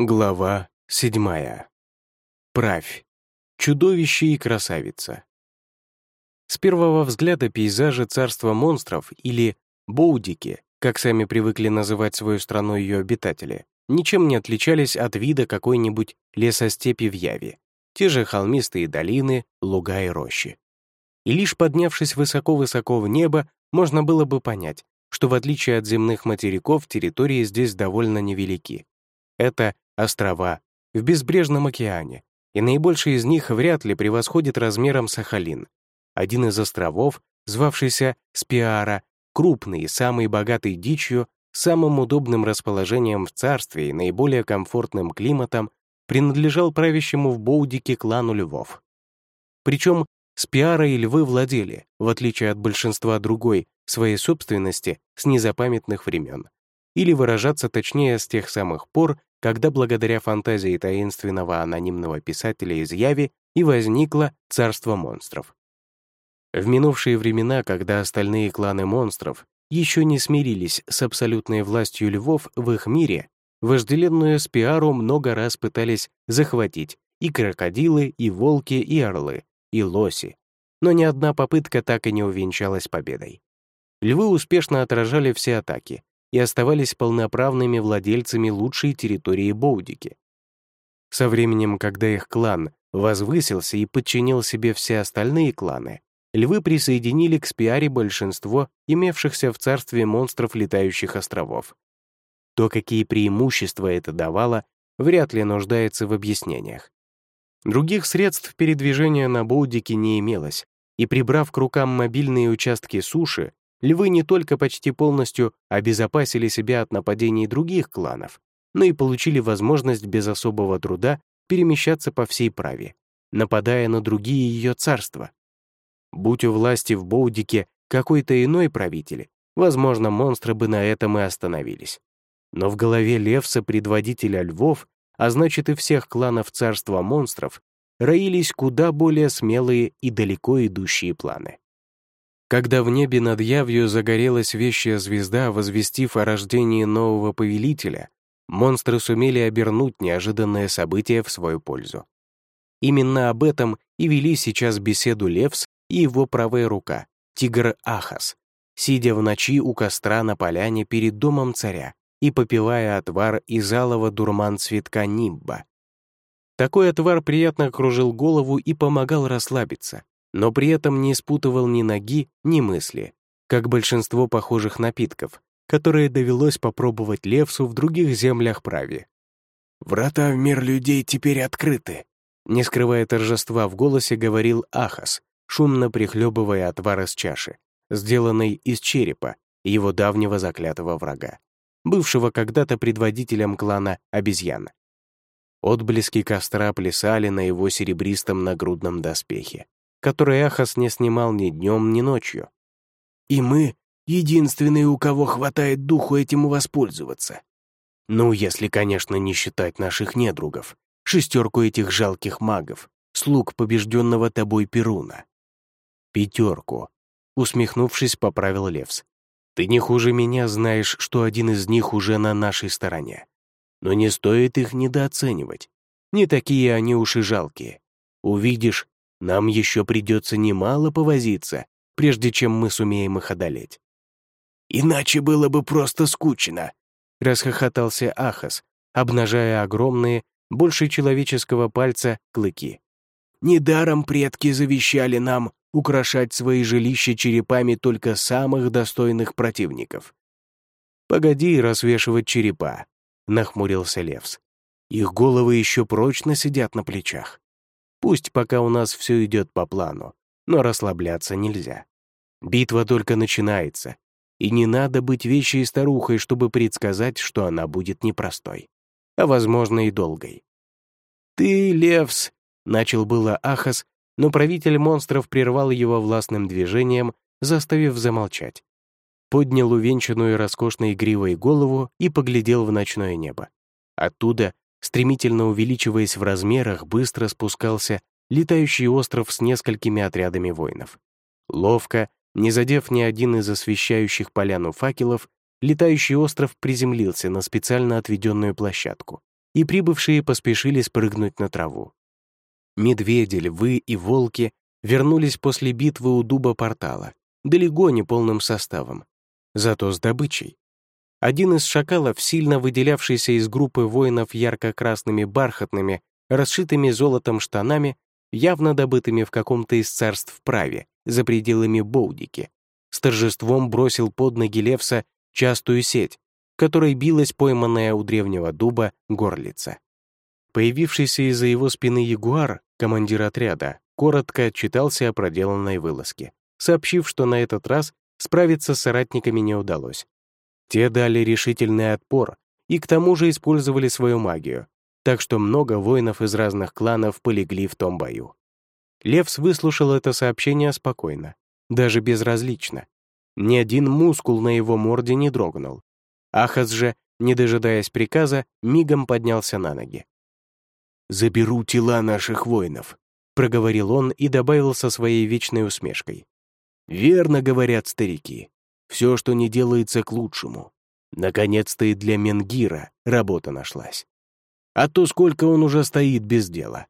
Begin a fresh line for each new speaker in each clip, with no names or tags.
Глава седьмая. Правь. Чудовище и красавица. С первого взгляда пейзажи царства монстров или боудики, как сами привыкли называть свою страну ее обитатели, ничем не отличались от вида какой-нибудь лесостепи в Яве. Те же холмистые долины, луга и рощи. И лишь поднявшись высоко-высоко в небо, можно было бы понять, что в отличие от земных материков, территории здесь довольно невелики. Это острова в безбрежном океане, и наибольший из них вряд ли превосходит размером Сахалин. Один из островов, звавшийся Спиара, крупный и самый богатый дичью, самым удобным расположением в царстве и наиболее комфортным климатом, принадлежал правящему в Боудике клану львов. Причем Спиара и львы владели, в отличие от большинства другой, своей собственности с незапамятных времен. Или выражаться точнее с тех самых пор, когда благодаря фантазии таинственного анонимного писателя из Яви и возникло царство монстров. В минувшие времена, когда остальные кланы монстров еще не смирились с абсолютной властью львов в их мире, вожделенную Спиару много раз пытались захватить и крокодилы, и волки, и орлы, и лоси, но ни одна попытка так и не увенчалась победой. Львы успешно отражали все атаки, и оставались полноправными владельцами лучшей территории Боудики. Со временем, когда их клан возвысился и подчинил себе все остальные кланы, львы присоединили к Спиаре большинство имевшихся в царстве монстров летающих островов. То, какие преимущества это давало, вряд ли нуждается в объяснениях. Других средств передвижения на Боудике не имелось, и прибрав к рукам мобильные участки суши, львы не только почти полностью обезопасили себя от нападений других кланов, но и получили возможность без особого труда перемещаться по всей праве, нападая на другие ее царства. Будь у власти в Боудике какой-то иной правитель, возможно, монстры бы на этом и остановились. Но в голове Левса, предводителя львов, а значит и всех кланов царства монстров, роились куда более смелые и далеко идущие планы. Когда в небе над Явью загорелась вещая звезда, возвестив о рождении нового повелителя, монстры сумели обернуть неожиданное событие в свою пользу. Именно об этом и вели сейчас беседу Левс и его правая рука, тигр Ахас, сидя в ночи у костра на поляне перед домом царя и попивая отвар из алого дурман цветка нимба. Такой отвар приятно кружил голову и помогал расслабиться, но при этом не испутывал ни ноги, ни мысли, как большинство похожих напитков, которые довелось попробовать Левсу в других землях праве. «Врата в мир людей теперь открыты», не скрывая торжества в голосе, говорил Ахас, шумно прихлебывая отвар из чаши, сделанной из черепа его давнего заклятого врага, бывшего когда-то предводителем клана обезьян. Отблески костра плясали на его серебристом нагрудном доспехе который Ахас не снимал ни днем, ни ночью. И мы — единственные, у кого хватает духу этим воспользоваться. Ну, если, конечно, не считать наших недругов, шестерку этих жалких магов, слуг побежденного тобой Перуна. Пятерку. Усмехнувшись, поправил Левс. Ты не хуже меня знаешь, что один из них уже на нашей стороне. Но не стоит их недооценивать. Не такие они уж и жалкие. Увидишь, нам еще придется немало повозиться, прежде чем мы сумеем их одолеть. «Иначе было бы просто скучно», — расхохотался Ахас, обнажая огромные, больше человеческого пальца, клыки. «Недаром предки завещали нам украшать свои жилища черепами только самых достойных противников». «Погоди развешивать черепа», — нахмурился Левс. «Их головы еще прочно сидят на плечах. Пусть пока у нас все идет по плану, но расслабляться нельзя. Битва только начинается, и не надо быть вещей старухой, чтобы предсказать, что она будет непростой, а, возможно, и долгой. «Ты, Левс!» — начал было Ахас, но правитель монстров прервал его властным движением, заставив замолчать. Поднял увенчанную роскошной гривой голову и поглядел в ночное небо. Оттуда Стремительно увеличиваясь в размерах, быстро спускался летающий остров с несколькими отрядами воинов. Ловко, не задев ни один из освещающих поляну факелов, летающий остров приземлился на специально отведенную площадку, и прибывшие поспешили спрыгнуть на траву. Медведи, львы и волки вернулись после битвы у дуба портала, далеко не полным составом, зато с добычей. Один из шакалов, сильно выделявшийся из группы воинов ярко-красными бархатными, расшитыми золотом штанами, явно добытыми в каком-то из царств праве, за пределами Боудики, с торжеством бросил под ноги Левса частую сеть, которой билась пойманная у древнего дуба горлица. Появившийся из-за его спины ягуар, командир отряда, коротко отчитался о проделанной вылазке, сообщив, что на этот раз справиться с соратниками не удалось. Те дали решительный отпор и к тому же использовали свою магию, так что много воинов из разных кланов полегли в том бою. Левс выслушал это сообщение спокойно, даже безразлично. Ни один мускул на его морде не дрогнул. Ахас же, не дожидаясь приказа, мигом поднялся на ноги. «Заберу тела наших воинов», — проговорил он и добавил со своей вечной усмешкой. «Верно говорят старики. Все, что не делается к лучшему. Наконец-то и для Менгира работа нашлась. А то сколько он уже стоит без дела.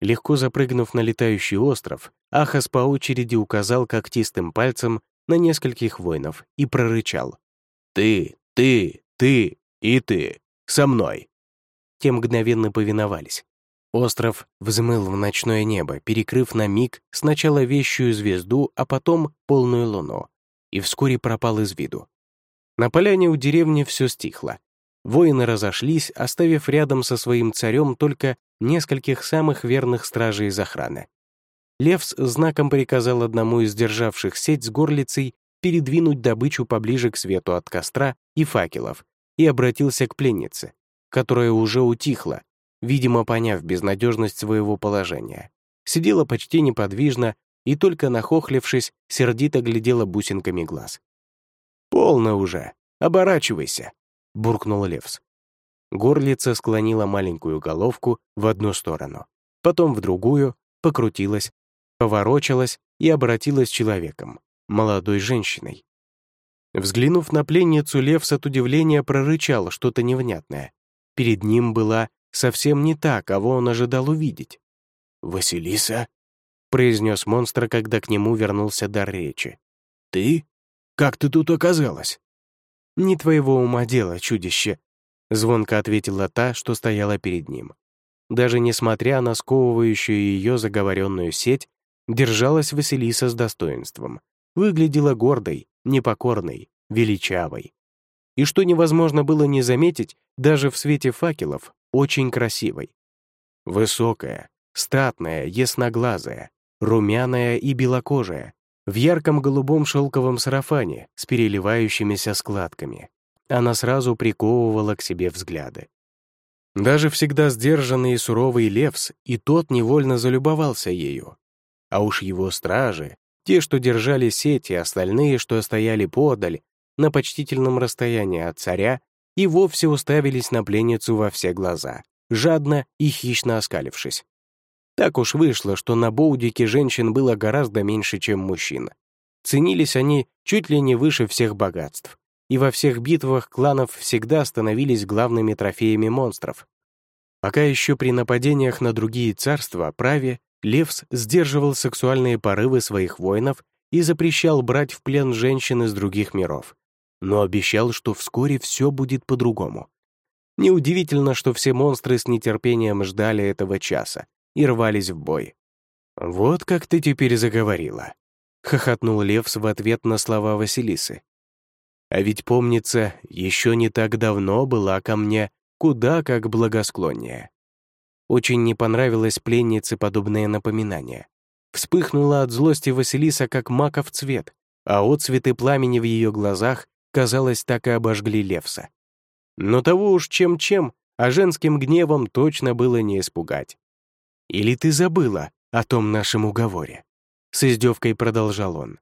Легко запрыгнув на летающий остров, Ахас по очереди указал когтистым пальцем на нескольких воинов и прорычал. «Ты, ты, ты и ты, со мной!» Те мгновенно повиновались. Остров взмыл в ночное небо, перекрыв на миг сначала вещую звезду, а потом полную луну, и вскоре пропал из виду. На поляне у деревни все стихло. Воины разошлись, оставив рядом со своим царем только нескольких самых верных стражей из охраны. Левс знаком приказал одному из державших сеть с горлицей передвинуть добычу поближе к свету от костра и факелов и обратился к пленнице, которая уже утихла, видимо, поняв безнадежность своего положения. Сидела почти неподвижно и, только нахохлившись, сердито глядела бусинками глаз. «Полно уже! Оборачивайся!» — буркнул Левс. Горлица склонила маленькую головку в одну сторону, потом в другую, покрутилась, поворочилась и обратилась человеком, молодой женщиной. Взглянув на пленницу, Левс от удивления прорычал что-то невнятное. Перед ним была совсем не та, кого он ожидал увидеть. «Василиса?» — произнес монстр, когда к нему вернулся дар речи. «Ты? Как ты тут оказалась?» «Не твоего ума дело, чудище», — звонко ответила та, что стояла перед ним. Даже несмотря на сковывающую ее заговоренную сеть, держалась Василиса с достоинством, выглядела гордой, непокорной, величавой. И что невозможно было не заметить, даже в свете факелов, очень красивой. Высокая, статная, ясноглазая, румяная и белокожая, в ярком голубом шелковом сарафане с переливающимися складками. Она сразу приковывала к себе взгляды. Даже всегда сдержанный и суровый Левс и тот невольно залюбовался ею. А уж его стражи, те, что держали сети, остальные, что стояли подаль, на почтительном расстоянии от царя, и вовсе уставились на пленницу во все глаза, жадно и хищно оскалившись. Так уж вышло, что на Боудике женщин было гораздо меньше, чем мужчин. Ценились они чуть ли не выше всех богатств, и во всех битвах кланов всегда становились главными трофеями монстров. Пока еще при нападениях на другие царства праве Левс сдерживал сексуальные порывы своих воинов и запрещал брать в плен женщин из других миров, но обещал, что вскоре все будет по-другому. Неудивительно, что все монстры с нетерпением ждали этого часа и рвались в бой. «Вот как ты теперь заговорила», — хохотнул Левс в ответ на слова Василисы. «А ведь, помнится, еще не так давно была ко мне куда как благосклоннее». Очень не понравилось пленнице подобное напоминание. Вспыхнула от злости Василиса, как маков цвет, а отцветы пламени в ее глазах казалось, так и обожгли Левса. Но того уж чем-чем, а женским гневом точно было не испугать. «Или ты забыла о том нашем уговоре?» С издевкой продолжал он.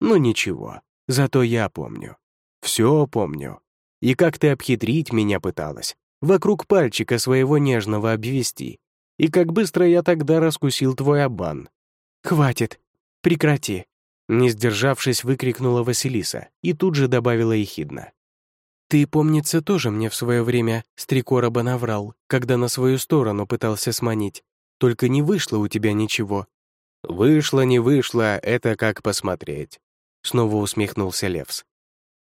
«Ну ничего, зато я помню. Все помню. И как ты обхитрить меня пыталась, вокруг пальчика своего нежного обвести, и как быстро я тогда раскусил твой обман. Хватит, прекрати, не сдержавшись, выкрикнула Василиса и тут же добавила ехидно. Ты, помнится, тоже мне в свое время с три короба наврал, когда на свою сторону пытался сманить. Только не вышло у тебя ничего». «Вышло, не вышло, это как посмотреть», — снова усмехнулся Левс.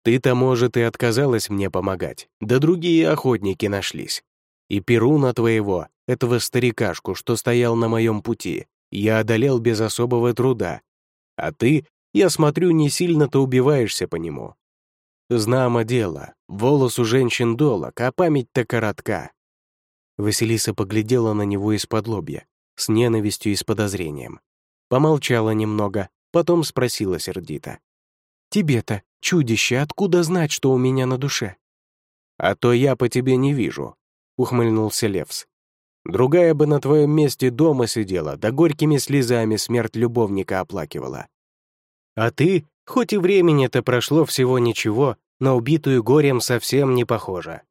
«Ты-то, может, и отказалась мне помогать, да другие охотники нашлись. И Перуна твоего, этого старикашку, что стоял на моем пути, я одолел без особого труда. А ты, я смотрю, не сильно-то убиваешься по нему. Знамо дело, волос у женщин долог, а память-то коротка». Василиса поглядела на него из-под лобья, с ненавистью и с подозрением. Помолчала немного, потом спросила сердито. «Тебе-то, чудище, откуда знать, что у меня на душе?» «А то я по тебе не вижу», — ухмыльнулся Левс. «Другая бы на твоем месте дома сидела, да горькими слезами смерть любовника оплакивала. А ты, хоть и времени-то прошло всего ничего, на убитую горем совсем не похожа.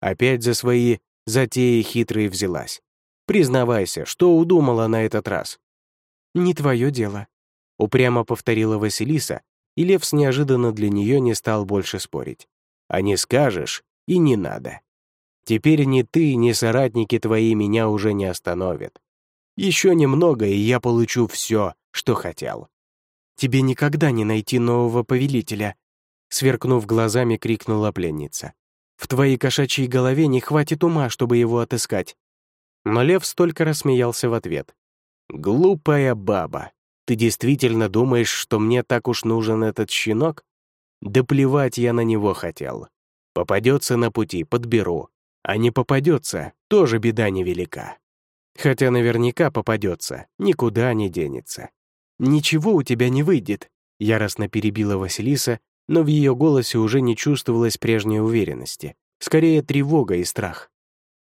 Опять за свои затеи хитрые взялась. Признавайся, что удумала на этот раз?» «Не твое дело», — упрямо повторила Василиса, и Левс неожиданно для нее не стал больше спорить. «А не скажешь, и не надо. Теперь ни ты, ни соратники твои меня уже не остановят. Еще немного, и я получу все, что хотел». «Тебе никогда не найти нового повелителя», — сверкнув глазами, крикнула пленница. «В твоей кошачьей голове не хватит ума, чтобы его отыскать». Но Лев столько рассмеялся в ответ. «Глупая баба, ты действительно думаешь, что мне так уж нужен этот щенок? Да плевать я на него хотел. Попадется на пути, подберу. А не попадется, тоже беда невелика. Хотя наверняка попадется, никуда не денется. «Ничего у тебя не выйдет», — яростно перебила Василиса, но в ее голосе уже не чувствовалось прежней уверенности, скорее тревога и страх.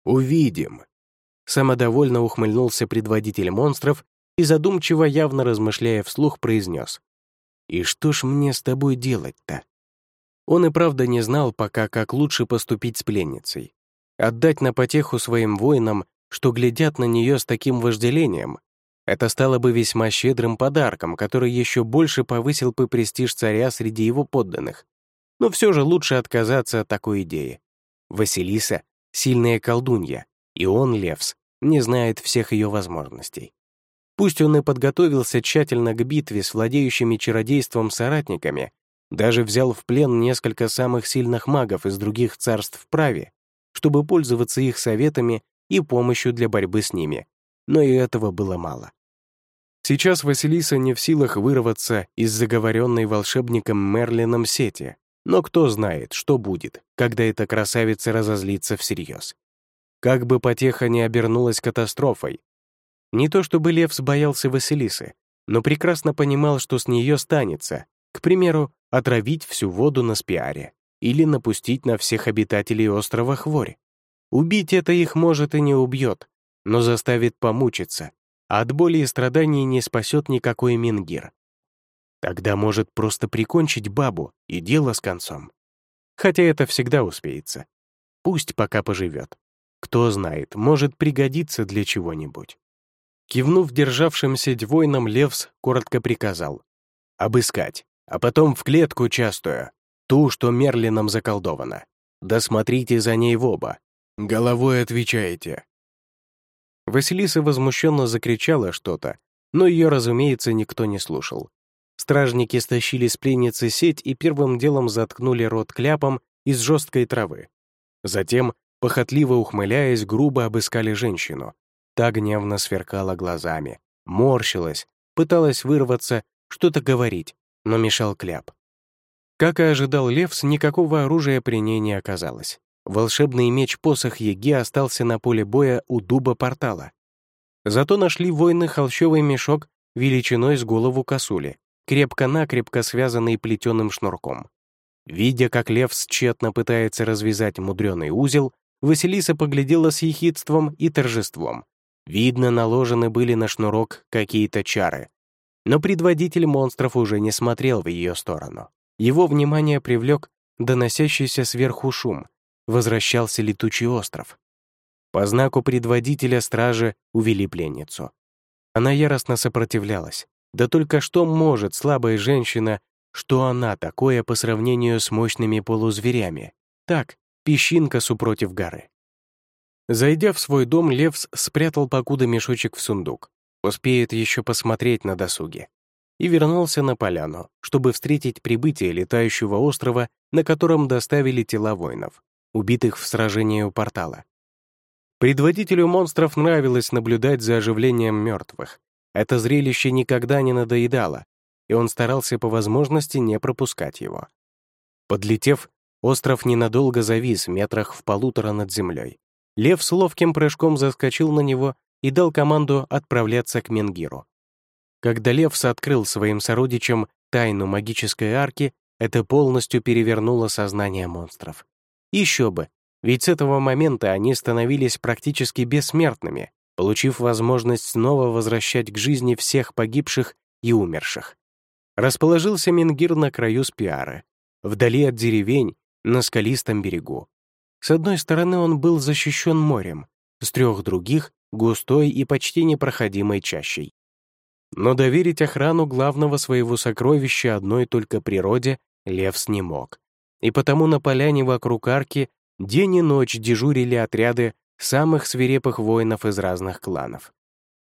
«Увидим», Самодовольно ухмыльнулся предводитель монстров и задумчиво, явно размышляя вслух, произнес. «И что ж мне с тобой делать-то?» Он и правда не знал пока, как лучше поступить с пленницей. Отдать на потеху своим воинам, что глядят на нее с таким вожделением, это стало бы весьма щедрым подарком, который еще больше повысил бы престиж царя среди его подданных. Но все же лучше отказаться от такой идеи. Василиса — сильная колдунья, и он, Левс, не знает всех ее возможностей. Пусть он и подготовился тщательно к битве с владеющими чародейством соратниками, даже взял в плен несколько самых сильных магов из других царств праве, чтобы пользоваться их советами и помощью для борьбы с ними, но и этого было мало. Сейчас Василиса не в силах вырваться из заговоренной волшебником Мерлином сети, но кто знает, что будет, когда эта красавица разозлится всерьез. Как бы потеха не обернулась катастрофой. Не то чтобы Левс боялся Василисы, но прекрасно понимал, что с нее станется, к примеру, отравить всю воду на спиаре или напустить на всех обитателей острова хворь. Убить это их, может, и не убьет, но заставит помучиться, а от боли и страданий не спасет никакой мингир. Тогда может просто прикончить бабу, и дело с концом. Хотя это всегда успеется. Пусть пока поживет. Кто знает, может пригодиться для чего-нибудь. Кивнув державшимся двойном, Левс коротко приказал. «Обыскать, а потом в клетку частую, ту, что Мерлином заколдована. Да смотрите за ней в оба. Головой отвечаете». Василиса возмущенно закричала что-то, но ее, разумеется, никто не слушал. Стражники стащили с пленницы сеть и первым делом заткнули рот кляпом из жесткой травы. Затем похотливо ухмыляясь, грубо обыскали женщину. Та гневно сверкала глазами, морщилась, пыталась вырваться, что-то говорить, но мешал кляп. Как и ожидал Левс, никакого оружия при ней не оказалось. Волшебный меч-посох Еги остался на поле боя у дуба портала. Зато нашли воины холщовый мешок величиной с голову косули, крепко-накрепко связанный плетеным шнурком. Видя, как Левс тщетно пытается развязать мудреный узел, Василиса поглядела с ехидством и торжеством. Видно, наложены были на шнурок какие-то чары. Но предводитель монстров уже не смотрел в ее сторону. Его внимание привлек доносящийся сверху шум. Возвращался летучий остров. По знаку предводителя стражи увели пленницу. Она яростно сопротивлялась. Да только что может слабая женщина, что она такое по сравнению с мощными полузверями? так, песчинка супротив горы. Зайдя в свой дом, Левс спрятал покуда мешочек в сундук. Успеет еще посмотреть на досуге. И вернулся на поляну, чтобы встретить прибытие летающего острова, на котором доставили тела воинов, убитых в сражении у портала. Предводителю монстров нравилось наблюдать за оживлением мертвых. Это зрелище никогда не надоедало, и он старался по возможности не пропускать его. Подлетев, остров ненадолго завис метрах в полутора над землей. Лев с ловким прыжком заскочил на него и дал команду отправляться к Менгиру. Когда Левс открыл своим сородичам тайну магической арки, это полностью перевернуло сознание монстров. Еще бы, ведь с этого момента они становились практически бессмертными, получив возможность снова возвращать к жизни всех погибших и умерших. Расположился Менгир на краю Спиары, вдали от деревень, на скалистом берегу. С одной стороны он был защищен морем, с трех других — густой и почти непроходимой чащей. Но доверить охрану главного своего сокровища одной только природе Левс не мог. И потому на поляне вокруг арки день и ночь дежурили отряды самых свирепых воинов из разных кланов.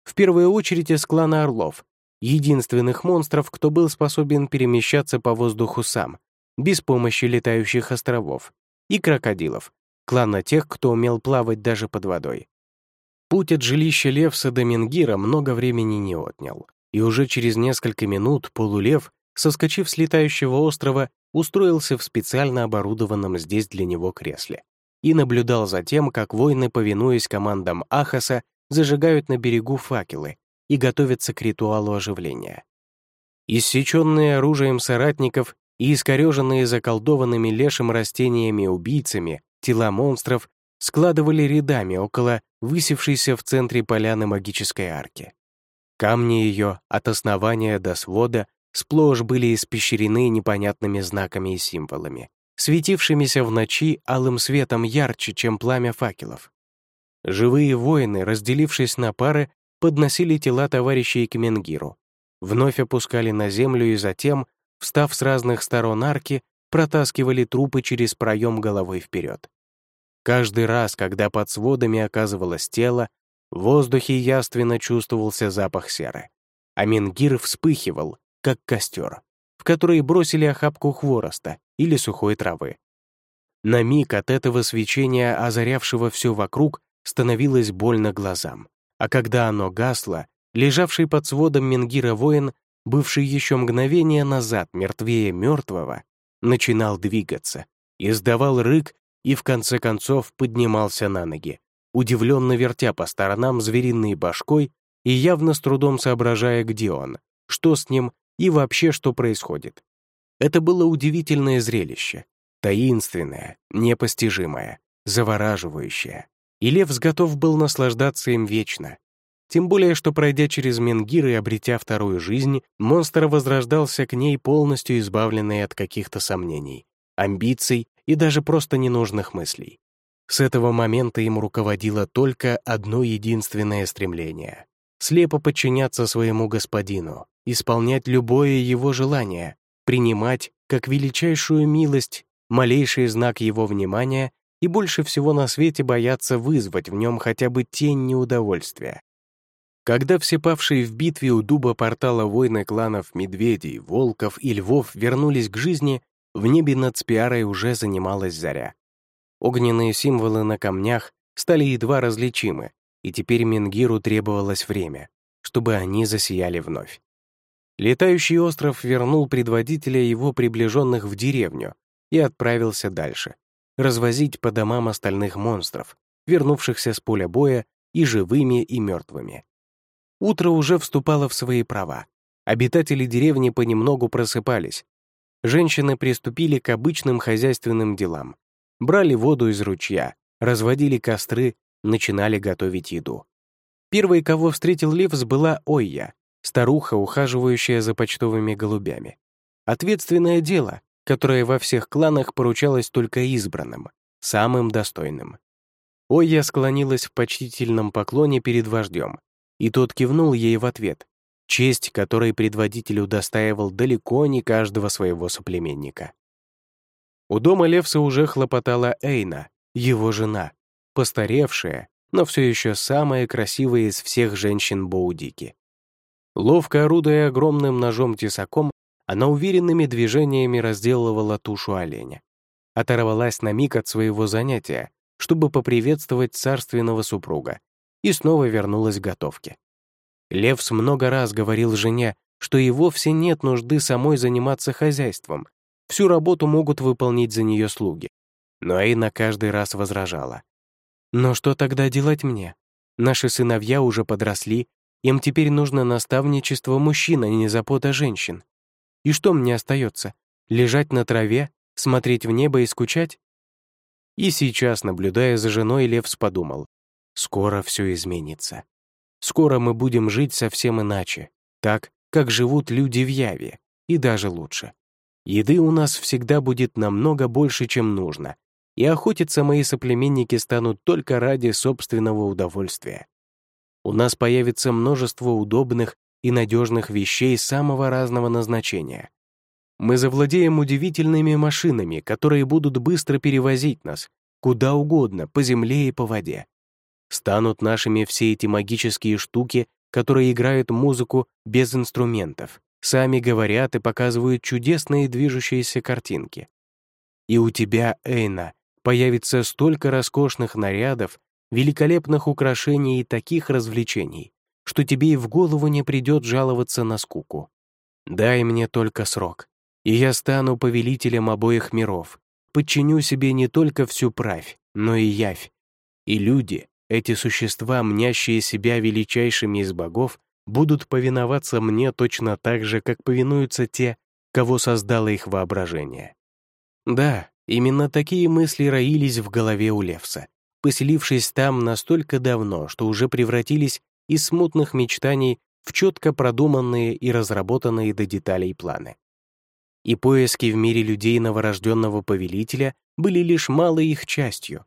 В первую очередь из клана Орлов, единственных монстров, кто был способен перемещаться по воздуху сам, без помощи летающих островов, и крокодилов, клана тех, кто умел плавать даже под водой. Путь от жилища Левса до Менгира много времени не отнял, и уже через несколько минут полулев, соскочив с летающего острова, устроился в специально оборудованном здесь для него кресле и наблюдал за тем, как воины, повинуясь командам Ахаса, зажигают на берегу факелы и готовятся к ритуалу оживления. Иссеченные оружием соратников и искореженные заколдованными лешим растениями убийцами, Тела монстров складывали рядами около высевшейся в центре поляны магической арки. Камни ее от основания до свода сплошь были испещрены непонятными знаками и символами, светившимися в ночи алым светом ярче, чем пламя факелов. Живые воины, разделившись на пары, подносили тела товарищей к Менгиру, вновь опускали на землю и затем, встав с разных сторон арки, протаскивали трупы через проем головой вперед. Каждый раз, когда под сводами оказывалось тело, в воздухе яственно чувствовался запах серы, а Менгир вспыхивал, как костер, в который бросили охапку хвороста или сухой травы. На миг от этого свечения, озарявшего все вокруг, становилось больно глазам, а когда оно гасло, лежавший под сводом Менгира воин, бывший еще мгновение назад мертвее мертвого, начинал двигаться, издавал рык и в конце концов поднимался на ноги, удивленно вертя по сторонам звериной башкой и явно с трудом соображая, где он, что с ним и вообще что происходит. Это было удивительное зрелище, таинственное, непостижимое, завораживающее. И Лев готов был наслаждаться им вечно. Тем более, что пройдя через Менгир и обретя вторую жизнь, монстр возрождался к ней полностью избавленный от каких-то сомнений, амбиций и даже просто ненужных мыслей. С этого момента им руководило только одно единственное стремление — слепо подчиняться своему господину, исполнять любое его желание, принимать как величайшую милость малейший знак его внимания и больше всего на свете бояться вызвать в нем хотя бы тень неудовольствия. Когда все павшие в битве у дуба портала войны кланов медведей, волков и львов вернулись к жизни, в небе над Спиарой уже занималась заря. Огненные символы на камнях стали едва различимы, и теперь Менгиру требовалось время, чтобы они засияли вновь. Летающий остров вернул предводителя его приближенных в деревню и отправился дальше, развозить по домам остальных монстров, вернувшихся с поля боя и живыми, и мертвыми. Утро уже вступало в свои права. Обитатели деревни понемногу просыпались, женщины приступили к обычным хозяйственным делам. Брали воду из ручья, разводили костры, начинали готовить еду. Первой, кого встретил Левс, была Ойя, старуха, ухаживающая за почтовыми голубями. Ответственное дело, которое во всех кланах поручалось только избранным, самым достойным. Ойя склонилась в почтительном поклоне перед вождем, и тот кивнул ей в ответ, честь которой предводитель удостаивал далеко не каждого своего соплеменника. У дома Левса уже хлопотала Эйна, его жена, постаревшая, но все еще самая красивая из всех женщин Боудики. Ловко орудуя огромным ножом-тесаком, она уверенными движениями разделывала тушу оленя. Оторвалась на миг от своего занятия, чтобы поприветствовать царственного супруга, и снова вернулась к готовке. Левс много раз говорил жене, что и вовсе нет нужды самой заниматься хозяйством, всю работу могут выполнить за нее слуги. Но Эйна каждый раз возражала. «Но что тогда делать мне? Наши сыновья уже подросли, им теперь нужно наставничество мужчин, а не забота женщин. И что мне остается? Лежать на траве, смотреть в небо и скучать? И сейчас, наблюдая за женой, Левс подумал, скоро все изменится. Скоро мы будем жить совсем иначе, так, как живут люди в Яве, и даже лучше. Еды у нас всегда будет намного больше, чем нужно, и охотиться мои соплеменники станут только ради собственного удовольствия. У нас появится множество удобных и надежных вещей самого разного назначения. Мы завладеем удивительными машинами, которые будут быстро перевозить нас куда угодно, по земле и по воде. Станут нашими все эти магические штуки, которые играют музыку без инструментов, сами говорят и показывают чудесные движущиеся картинки. И у тебя, Эйна, появится столько роскошных нарядов, великолепных украшений и таких развлечений, что тебе и в голову не придет жаловаться на скуку. Дай мне только срок, и я стану повелителем обоих миров, подчиню себе не только всю правь, но и явь. И люди, эти существа, мнящие себя величайшими из богов, будут повиноваться мне точно так же, как повинуются те, кого создало их воображение. Да, именно такие мысли роились в голове у Левса, поселившись там настолько давно, что уже превратились из смутных мечтаний в четко продуманные и разработанные до деталей планы. И поиски в мире людей новорожденного повелителя были лишь малой их частью.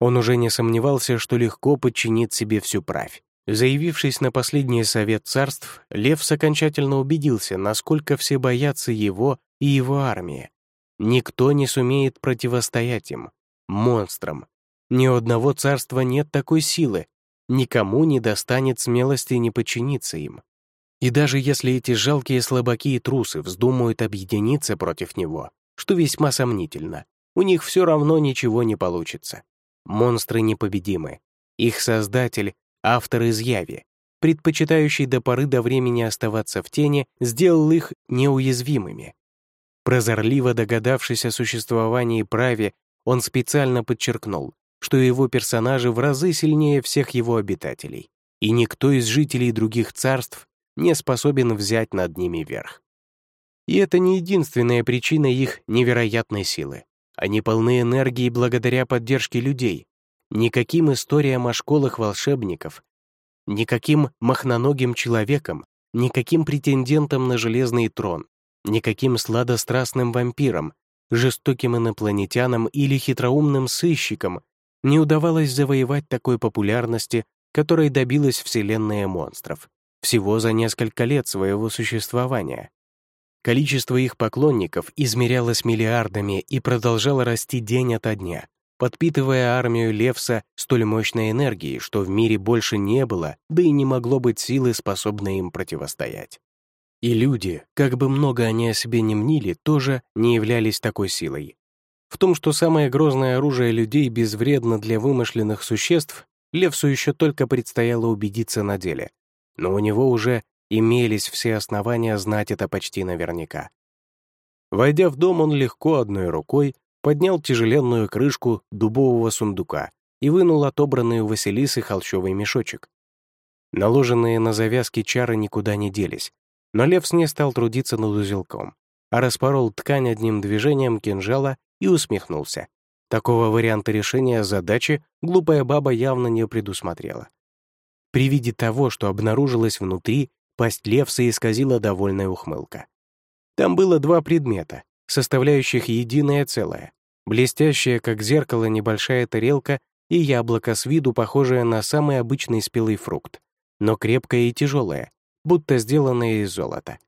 Он уже не сомневался, что легко подчинит себе всю правь. Заявившись на последний совет царств, Лев окончательно убедился, насколько все боятся его и его армии. Никто не сумеет противостоять им, монстрам. Ни у одного царства нет такой силы, никому не достанет смелости не подчиниться им. И даже если эти жалкие слабаки и трусы вздумают объединиться против него, что весьма сомнительно, у них все равно ничего не получится. Монстры непобедимы. Их создатель — автор из Яви, предпочитающий до поры до времени оставаться в тени, сделал их неуязвимыми. Прозорливо догадавшись о существовании праве, он специально подчеркнул, что его персонажи в разы сильнее всех его обитателей, и никто из жителей других царств не способен взять над ними верх. И это не единственная причина их невероятной силы. Они полны энергии благодаря поддержке людей. Никаким историям о школах волшебников, никаким махноногим человеком, никаким претендентом на железный трон, никаким сладострастным вампиром, жестоким инопланетянам или хитроумным сыщикам не удавалось завоевать такой популярности, которой добилась Вселенная монстров, всего за несколько лет своего существования. Количество их поклонников измерялось миллиардами и продолжало расти день ото дня, подпитывая армию Левса столь мощной энергией, что в мире больше не было, да и не могло быть силы, способной им противостоять. И люди, как бы много они о себе не мнили, тоже не являлись такой силой. В том, что самое грозное оружие людей безвредно для вымышленных существ, Левсу еще только предстояло убедиться на деле. Но у него уже имелись все основания знать это почти наверняка. Войдя в дом, он легко одной рукой поднял тяжеленную крышку дубового сундука и вынул отобранный у Василисы холщовый мешочек. Наложенные на завязки чары никуда не делись, но Левс не стал трудиться над узелком, а распорол ткань одним движением кинжала и усмехнулся. Такого варианта решения задачи глупая баба явно не предусмотрела. При виде того, что обнаружилось внутри, пасть Левса исказила довольная ухмылка. Там было два предмета, составляющих единое целое. Блестящая, как зеркало, небольшая тарелка и яблоко с виду похожее на самый обычный спелый фрукт, но крепкое и тяжелое, будто сделанное из золота.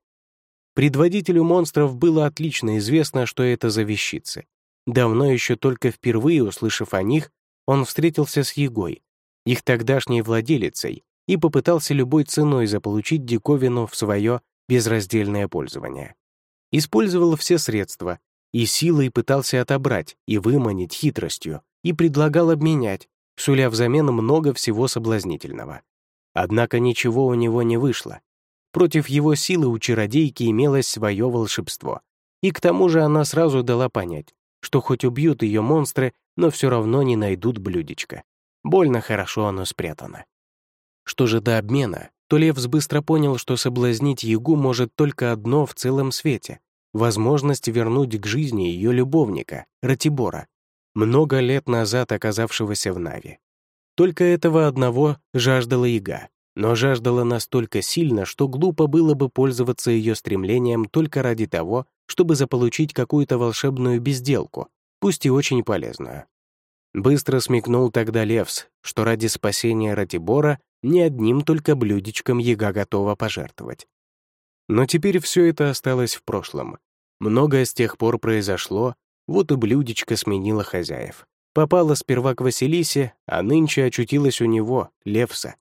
Предводителю монстров было отлично известно, что это за вещицы. Давно еще только впервые услышав о них, он встретился с Егой, их тогдашней владелицей, и попытался любой ценой заполучить диковину в свое безраздельное пользование. Использовал все средства и силой пытался отобрать и выманить хитростью, и предлагал обменять, суля взамен много всего соблазнительного. Однако ничего у него не вышло. Против его силы у чародейки имелось свое волшебство. И к тому же она сразу дала понять, что хоть убьют ее монстры, но все равно не найдут блюдечко. Больно хорошо оно спрятано. Что же до обмена, то Левс быстро понял, что соблазнить Ягу может только одно в целом свете — возможность вернуть к жизни ее любовника, Ратибора, много лет назад оказавшегося в Нави. Только этого одного жаждала Яга, но жаждала настолько сильно, что глупо было бы пользоваться ее стремлением только ради того, чтобы заполучить какую-то волшебную безделку, пусть и очень полезную. Быстро смекнул тогда Левс, что ради спасения Ратибора ни одним только блюдечком яга готова пожертвовать. Но теперь все это осталось в прошлом. Многое с тех пор произошло, вот и блюдечко сменило хозяев. Попала сперва к Василисе, а нынче очутилась у него, Левса.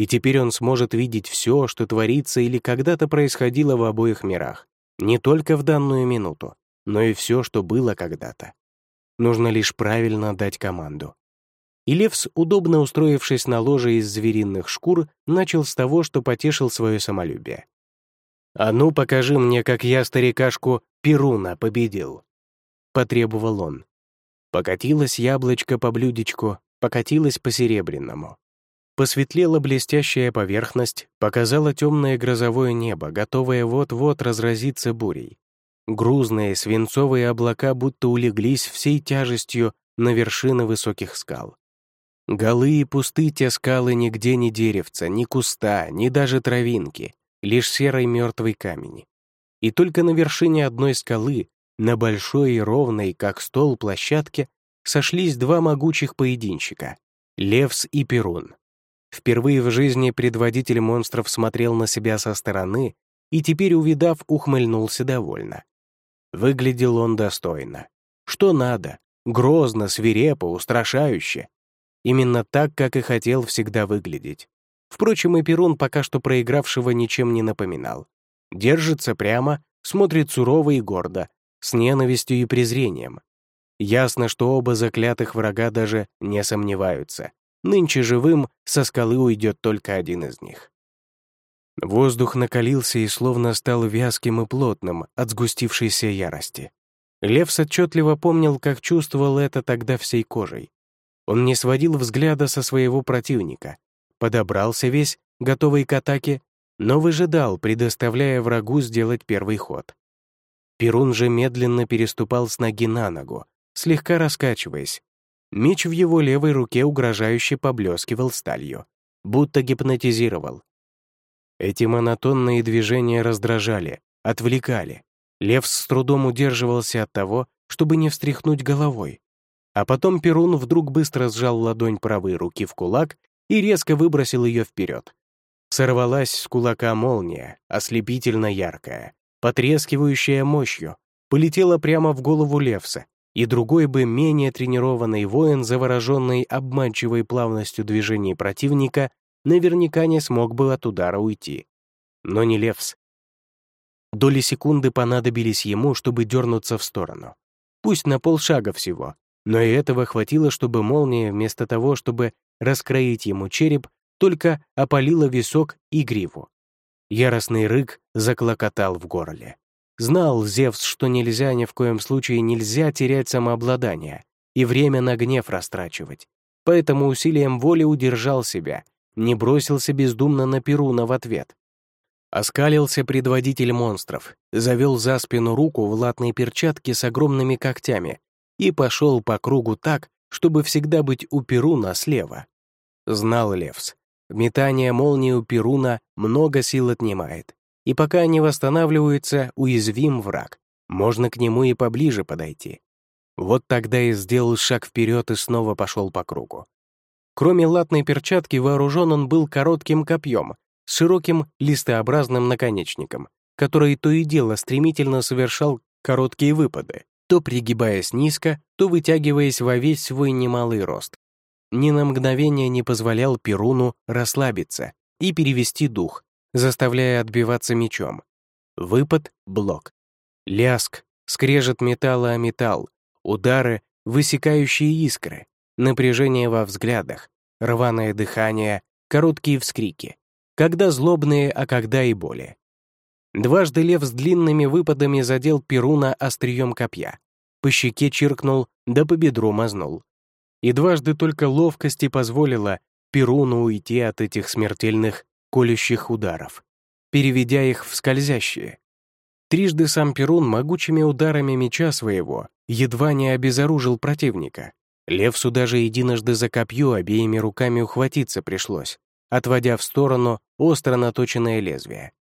И теперь он сможет видеть все, что творится или когда-то происходило в обоих мирах. Не только в данную минуту, но и все, что было когда-то. Нужно лишь правильно дать команду. И Левс, удобно устроившись на ложе из звериных шкур, начал с того, что потешил свое самолюбие. «А ну, покажи мне, как я старикашку Перуна победил!» — потребовал он. Покатилось яблочко по блюдечку, покатилось по серебряному. Посветлела блестящая поверхность, показала темное грозовое небо, готовое вот-вот разразиться бурей. Грузные свинцовые облака будто улеглись всей тяжестью на вершины высоких скал. Голые и пусты те скалы нигде ни деревца, ни куста, ни даже травинки, лишь серый мертвый камень. И только на вершине одной скалы, на большой и ровной, как стол, площадке, сошлись два могучих поединщика — Левс и Перун. Впервые в жизни предводитель монстров смотрел на себя со стороны и теперь, увидав, ухмыльнулся довольно. Выглядел он достойно. Что надо? Грозно, свирепо, устрашающе. Именно так, как и хотел всегда выглядеть. Впрочем, и Перун пока что проигравшего ничем не напоминал. Держится прямо, смотрит сурово и гордо, с ненавистью и презрением. Ясно, что оба заклятых врага даже не сомневаются. Нынче живым со скалы уйдет только один из них. Воздух накалился и словно стал вязким и плотным от сгустившейся ярости. Лев отчетливо помнил, как чувствовал это тогда всей кожей. Он не сводил взгляда со своего противника, подобрался весь, готовый к атаке, но выжидал, предоставляя врагу сделать первый ход. Перун же медленно переступал с ноги на ногу, слегка раскачиваясь. Меч в его левой руке угрожающе поблескивал сталью, будто гипнотизировал. Эти монотонные движения раздражали, отвлекали. Лев с трудом удерживался от того, чтобы не встряхнуть головой. А потом Перун вдруг быстро сжал ладонь правой руки в кулак и резко выбросил ее вперед. Сорвалась с кулака молния, ослепительно яркая, потрескивающая мощью, полетела прямо в голову Левса, и другой бы менее тренированный воин, завороженный обманчивой плавностью движений противника, наверняка не смог бы от удара уйти. Но не Левс. Доли секунды понадобились ему, чтобы дернуться в сторону. Пусть на полшага всего, но и этого хватило, чтобы молния, вместо того, чтобы раскроить ему череп, только опалила висок и гриву. Яростный рык заклокотал в горле. Знал Зевс, что нельзя ни в коем случае нельзя терять самообладание и время на гнев растрачивать. Поэтому усилием воли удержал себя, не бросился бездумно на Перуна в ответ. Оскалился предводитель монстров, завел за спину руку в латной перчатке с огромными когтями и пошел по кругу так, чтобы всегда быть у Перуна слева. Знал Левс. Метание молнии у Перуна много сил отнимает, и пока не восстанавливается, уязвим враг. Можно к нему и поближе подойти. Вот тогда и сделал шаг вперед и снова пошел по кругу. Кроме латной перчатки, вооружен он был коротким копьем с широким листообразным наконечником, который то и дело стремительно совершал короткие выпады, то пригибаясь низко, то вытягиваясь во весь свой немалый рост. Ни на мгновение не позволял Перуну расслабиться и перевести дух, заставляя отбиваться мечом. Выпад — блок. Ляск, скрежет металла о металл, удары, высекающие искры, напряжение во взглядах, рваное дыхание, короткие вскрики, когда злобные, а когда и боли. Дважды лев с длинными выпадами задел Перуна острием копья. По щеке чиркнул, да по бедру мазнул. И дважды только ловкости позволила Перуну уйти от этих смертельных колющих ударов, переведя их в скользящие. Трижды сам Перун могучими ударами меча своего едва не обезоружил противника. Левсу даже единожды за копье обеими руками ухватиться пришлось, отводя в сторону остро наточенное лезвие.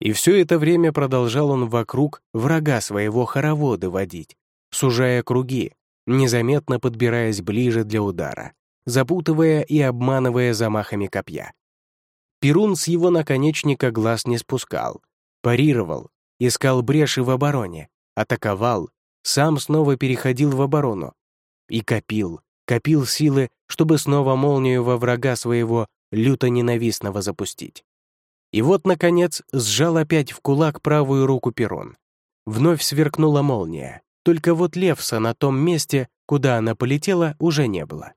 И все это время продолжал он вокруг врага своего хороводы водить, сужая круги, незаметно подбираясь ближе для удара, запутывая и обманывая замахами копья. Перун с его наконечника глаз не спускал, парировал, искал бреши в обороне, атаковал, сам снова переходил в оборону и копил, копил силы, чтобы снова молнию во врага своего люто ненавистного запустить. И вот, наконец, сжал опять в кулак правую руку Перун. Вновь сверкнула молния, только вот Левса на том месте, куда она полетела, уже не было.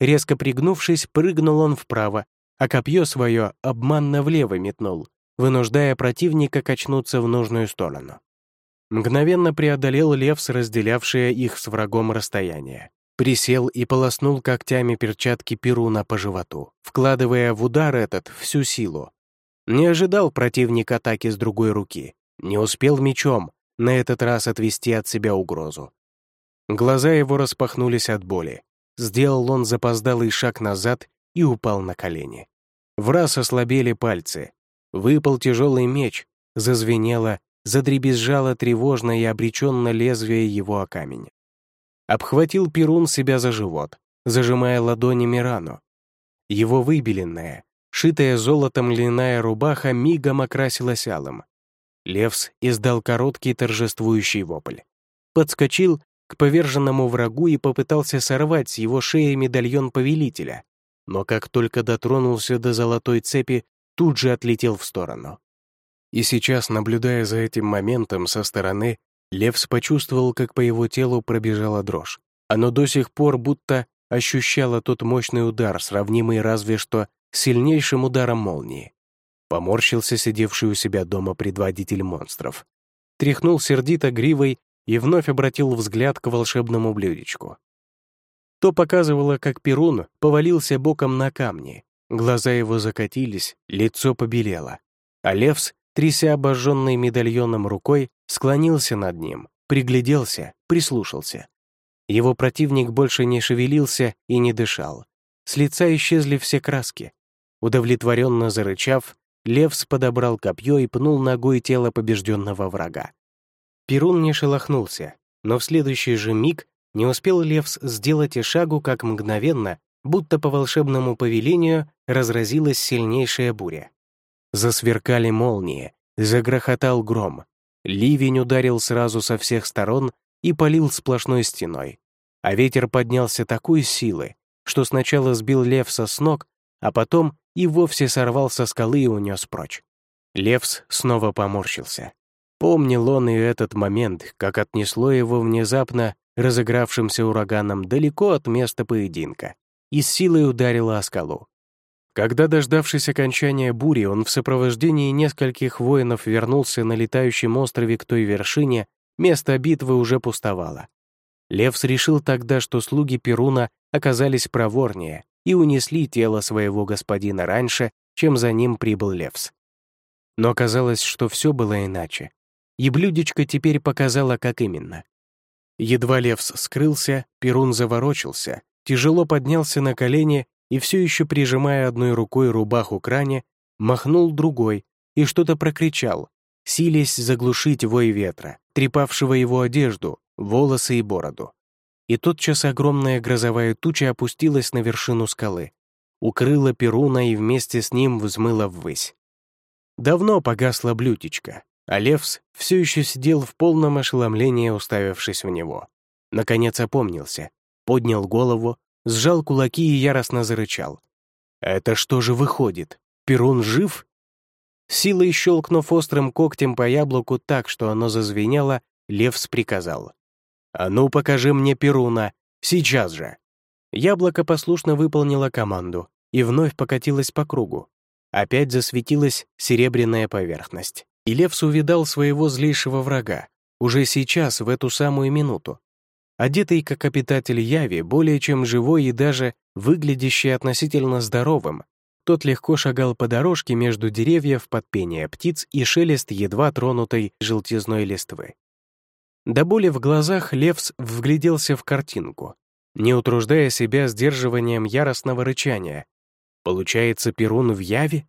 Резко пригнувшись, прыгнул он вправо, а копье свое обманно влево метнул, вынуждая противника качнуться в нужную сторону. Мгновенно преодолел Левс, разделявшее их с врагом расстояние. Присел и полоснул когтями перчатки Перуна по животу, вкладывая в удар этот всю силу. Не ожидал противник атаки с другой руки, не успел мечом на этот раз отвести от себя угрозу. Глаза его распахнулись от боли. Сделал он запоздалый шаг назад и упал на колени. В раз ослабели пальцы. Выпал тяжелый меч, зазвенело, задребезжало тревожно и обреченно лезвие его о камень. Обхватил Перун себя за живот, зажимая ладонями рану. Его выбеленная, шитая золотом льняная рубаха мигом окрасилась алым. Левс издал короткий торжествующий вопль. Подскочил к поверженному врагу и попытался сорвать с его шеи медальон повелителя, но как только дотронулся до золотой цепи, тут же отлетел в сторону. И сейчас, наблюдая за этим моментом со стороны, Левс почувствовал, как по его телу пробежала дрожь. Оно до сих пор будто ощущало тот мощный удар, сравнимый разве что с сильнейшим ударом молнии. Поморщился сидевший у себя дома предводитель монстров. Тряхнул сердито гривой и вновь обратил взгляд к волшебному блюдечку. То показывало, как Перун повалился боком на камни. Глаза его закатились, лицо побелело. А Левс, тряся обожженной медальоном рукой, склонился над ним, пригляделся, прислушался. Его противник больше не шевелился и не дышал. С лица исчезли все краски. Удовлетворенно зарычав, Левс подобрал копье и пнул ногой тело побежденного врага. Перун не шелохнулся, но в следующий же миг не успел Левс сделать и шагу, как мгновенно, будто по волшебному повелению, разразилась сильнейшая буря. Засверкали молнии, загрохотал гром. Ливень ударил сразу со всех сторон и полил сплошной стеной. А ветер поднялся такой силы, что сначала сбил Левса с ног, а потом и вовсе сорвал со скалы и унес прочь. Левс снова поморщился. Помнил он и этот момент, как отнесло его внезапно разыгравшимся ураганом далеко от места поединка, и с силой ударило о скалу. Когда, дождавшись окончания бури, он в сопровождении нескольких воинов вернулся на летающем острове к той вершине, место битвы уже пустовало. Левс решил тогда, что слуги Перуна оказались проворнее и унесли тело своего господина раньше, чем за ним прибыл Левс. Но оказалось, что все было иначе. И теперь показало, как именно. Едва Левс скрылся, Перун заворочился, тяжело поднялся на колени и все еще прижимая одной рукой рубаху к ране, махнул другой и что-то прокричал, силясь заглушить вой ветра, трепавшего его одежду, волосы и бороду. И тотчас огромная грозовая туча опустилась на вершину скалы, укрыла Перуна и вместе с ним взмыла ввысь. Давно погасла блюдечко, А Левс все еще сидел в полном ошеломлении, уставившись в него. Наконец опомнился, поднял голову, сжал кулаки и яростно зарычал. «Это что же выходит? Перун жив?» Силой щелкнув острым когтем по яблоку так, что оно зазвенело, Левс приказал. «А ну, покажи мне Перуна! Сейчас же!» Яблоко послушно выполнило команду и вновь покатилось по кругу. Опять засветилась серебряная поверхность, и Левс увидал своего злейшего врага, уже сейчас, в эту самую минуту. Одетый как обитатель Яви, более чем живой и даже выглядящий относительно здоровым, тот легко шагал по дорожке между деревьев под пение птиц и шелест едва тронутой желтизной листвы. До боли в глазах Левс вгляделся в картинку, не утруждая себя сдерживанием яростного рычания. Получается, Перун в яве?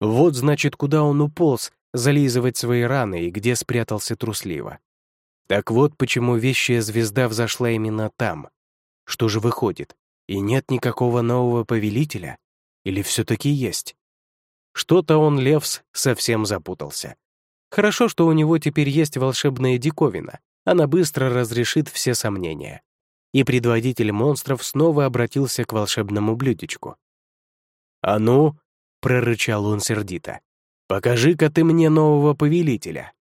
Вот, значит, куда он уполз, зализывать свои раны и где спрятался трусливо. Так вот почему вещая звезда взошла именно там. Что же выходит? И нет никакого нового повелителя? Или все-таки есть? Что-то он, Левс, совсем запутался. Хорошо, что у него теперь есть волшебная диковина. Она быстро разрешит все сомнения. И предводитель монстров снова обратился к волшебному блюдечку. «А ну!» — прорычал он сердито. «Покажи-ка ты мне нового повелителя!»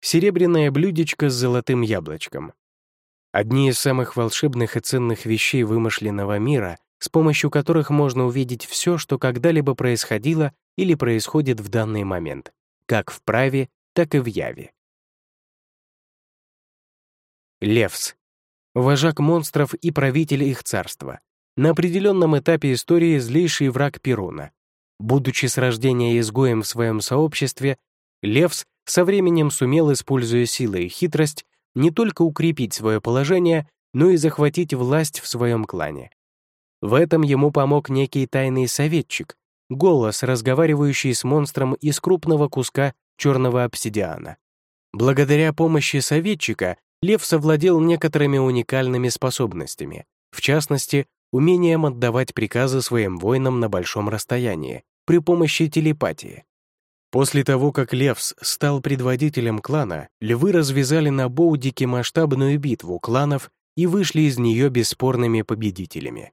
Серебряное блюдечко с золотым яблочком. Одни из самых волшебных и ценных вещей вымышленного мира, с помощью которых можно увидеть все, что когда-либо происходило или происходит в данный момент, как в праве, так и в яве. Левс. Вожак монстров и правитель их царства. На определенном этапе истории злейший враг Перуна. Будучи с рождения изгоем в своем сообществе, Левс со временем сумел, используя силы и хитрость, не только укрепить свое положение, но и захватить власть в своем клане. В этом ему помог некий тайный советчик, голос, разговаривающий с монстром из крупного куска черного обсидиана. Благодаря помощи советчика Лев совладел некоторыми уникальными способностями, в частности, умением отдавать приказы своим воинам на большом расстоянии при помощи телепатии. После того, как Левс стал предводителем клана, львы развязали на Боудике масштабную битву кланов и вышли из нее бесспорными победителями.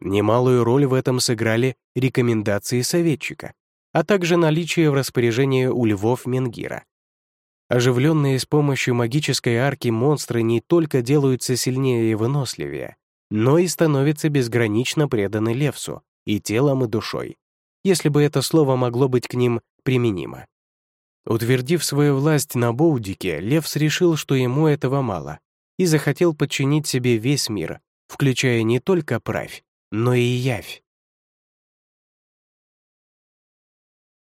Немалую роль в этом сыграли рекомендации советчика, а также наличие в распоряжении у львов Менгира. Оживленные с помощью магической арки монстры не только делаются сильнее и выносливее, но и становятся безгранично преданы Левсу и телом, и душой, если бы это слово могло быть к ним применимо. Утвердив свою власть на Боудике, Левс решил, что ему этого мало, и захотел подчинить себе весь мир, включая не только правь, но и явь.